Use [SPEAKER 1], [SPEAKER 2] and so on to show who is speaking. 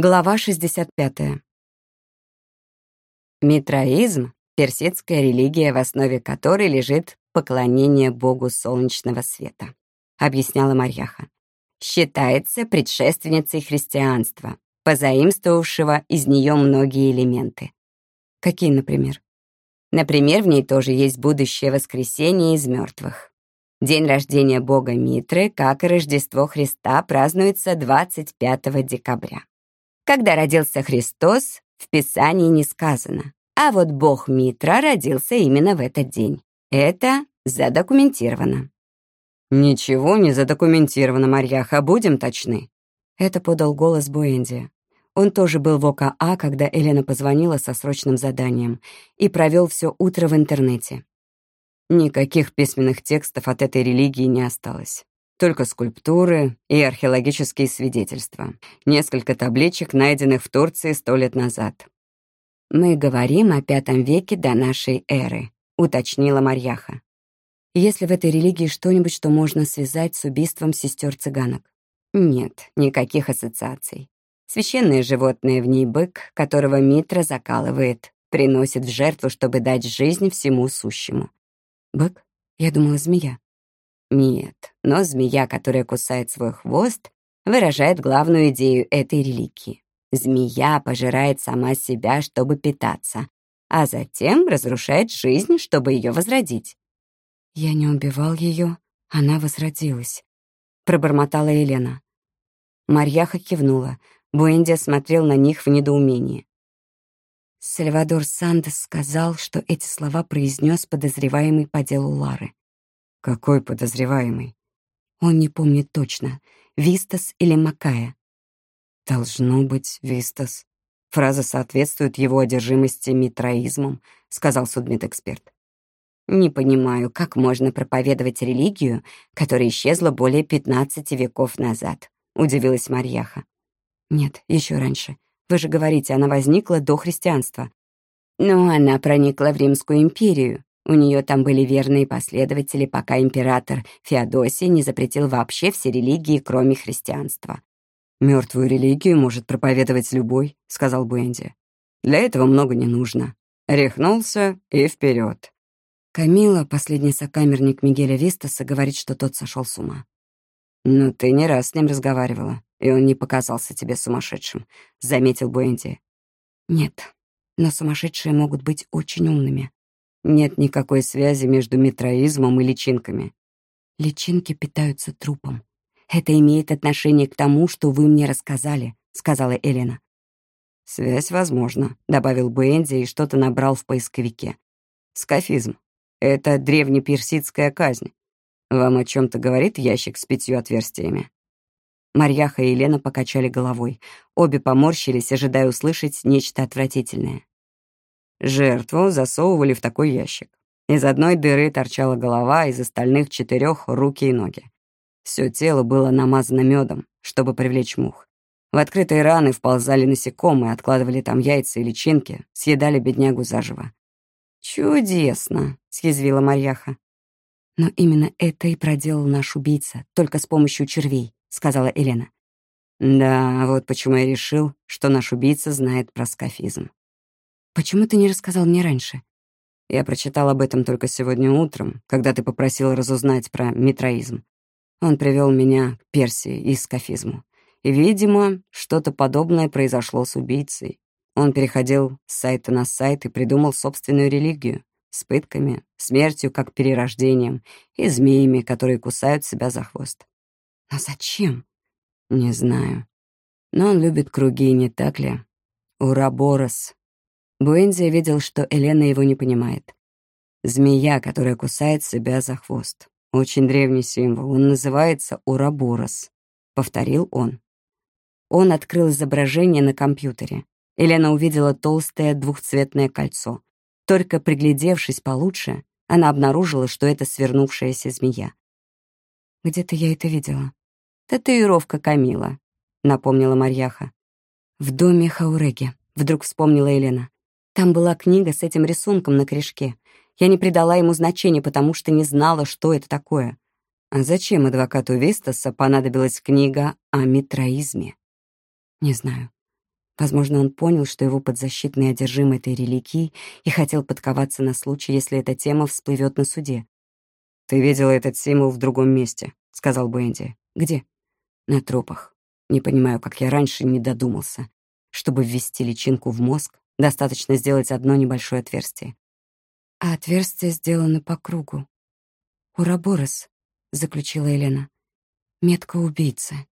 [SPEAKER 1] Глава 65. Митраизм — персидская религия, в основе которой лежит поклонение богу солнечного света, объясняла Марьяха. Считается предшественницей христианства, позаимствовавшего из нее многие элементы. Какие, например? Например, в ней тоже есть будущее воскресение из мертвых. День рождения бога Митры, как и Рождество Христа, празднуется 25 декабря. Когда родился Христос, в Писании не сказано. А вот бог Митра родился именно в этот день. Это задокументировано. «Ничего не задокументировано, Марьяха, будем точны». Это подал голос Буэнди. Он тоже был в ОКА, когда Елена позвонила со срочным заданием и провел все утро в интернете. Никаких письменных текстов от этой религии не осталось. Только скульптуры и археологические свидетельства. Несколько табличек, найденных в Турции сто лет назад. «Мы говорим о пятом веке до нашей эры», — уточнила Марьяха. «Есть ли в этой религии что-нибудь, что можно связать с убийством сестер цыганок?» Нет, никаких ассоциаций. Священное животное в ней бык, которого Митра закалывает, приносит в жертву, чтобы дать жизнь всему сущему. Бык? Я думала, змея. Нет, но змея, которая кусает свой хвост, выражает главную идею этой религии. Змея пожирает сама себя, чтобы питаться, а затем разрушает жизнь, чтобы ее возродить. «Я не убивал ее, она возродилась», — пробормотала Елена. Марьяха кивнула. Буэнди смотрел на них в недоумении. Сальвадор Сандес сказал, что эти слова произнес подозреваемый по делу Лары. Какой подозреваемый? Он не помнит точно, Вистас или Макая. Должно быть Вистас. Фраза соответствует его одержимости митроизмом, сказал судмедэксперт. Не понимаю, как можно проповедовать религию, которая исчезла более 15 веков назад, удивилась Марьяха. Нет, еще раньше. Вы же говорите, она возникла до христианства. Но она проникла в Римскую империю, у нее там были верные последователи, пока император Феодосий не запретил вообще все религии, кроме христианства. «Мертвую религию может проповедовать любой», — сказал Бенди. «Для этого много не нужно. Рехнулся и вперед. Камила, последний сокамерник Мигеля Вистаса, говорит, что тот сошел с ума. «Но ты не раз с ним разговаривала, и он не показался тебе сумасшедшим», — заметил Буэнди. «Нет, но сумасшедшие могут быть очень умными. Нет никакой связи между метроизмом и личинками. Личинки питаются трупом. Это имеет отношение к тому, что вы мне рассказали, сказала Элена. Связь возможна, добавил Бенди и что-то набрал в поисковике. Скафизм. Это древнеперсидская казнь. Вам о чем то говорит ящик с пятью отверстиями? Марьяха и Елена покачали головой. Обе поморщились, ожидая услышать нечто отвратительное. Жертву засовывали в такой ящик. Из одной дыры торчала голова, из остальных четырех — руки и ноги. Все тело было намазано медом, чтобы привлечь мух. В открытые раны вползали насекомые, откладывали там яйца и личинки, съедали беднягу заживо. «Чудесно!» — съязвила Марьяха. «Но именно это и проделал наш убийца, только с помощью червей», — сказала Елена. «Да, вот почему я решил, что наш убийца знает про скафизм. Почему ты не рассказал мне раньше? Я прочитал об этом только сегодня утром, когда ты попросил разузнать про митроизм. Он привел меня к Персии и скафизму. И, видимо, что-то подобное произошло с убийцей. Он переходил с сайта на сайт и придумал собственную религию с пытками, смертью как перерождением и змеями, которые кусают себя за хвост. Но зачем? Не знаю. Но он любит круги, не так ли? Ураборос Буэнзи видел, что Елена его не понимает. Змея, которая кусает себя за хвост. Очень древний символ. Он называется Ураборос. Повторил он. Он открыл изображение на компьютере. Елена увидела толстое двухцветное кольцо. Только приглядевшись получше, она обнаружила, что это свернувшаяся змея. «Где-то я это видела». «Татуировка Камила», — напомнила Марьяха. «В доме Хауреги», — вдруг вспомнила Елена. Там была книга с этим рисунком на корешке. Я не придала ему значения, потому что не знала, что это такое. А зачем адвокату Вистаса понадобилась книга о митроизме? Не знаю. Возможно, он понял, что его подзащитный одержим этой религией и хотел подковаться на случай, если эта тема всплывет на суде.
[SPEAKER 2] «Ты видела этот символ в другом месте», — сказал Бенди.
[SPEAKER 1] «Где?» «На трупах. Не понимаю, как я раньше не додумался. Чтобы ввести личинку в мозг, достаточно сделать одно небольшое отверстие. А отверстие сделано по кругу. «Ураборос», — заключила Елена. «Метка убийцы».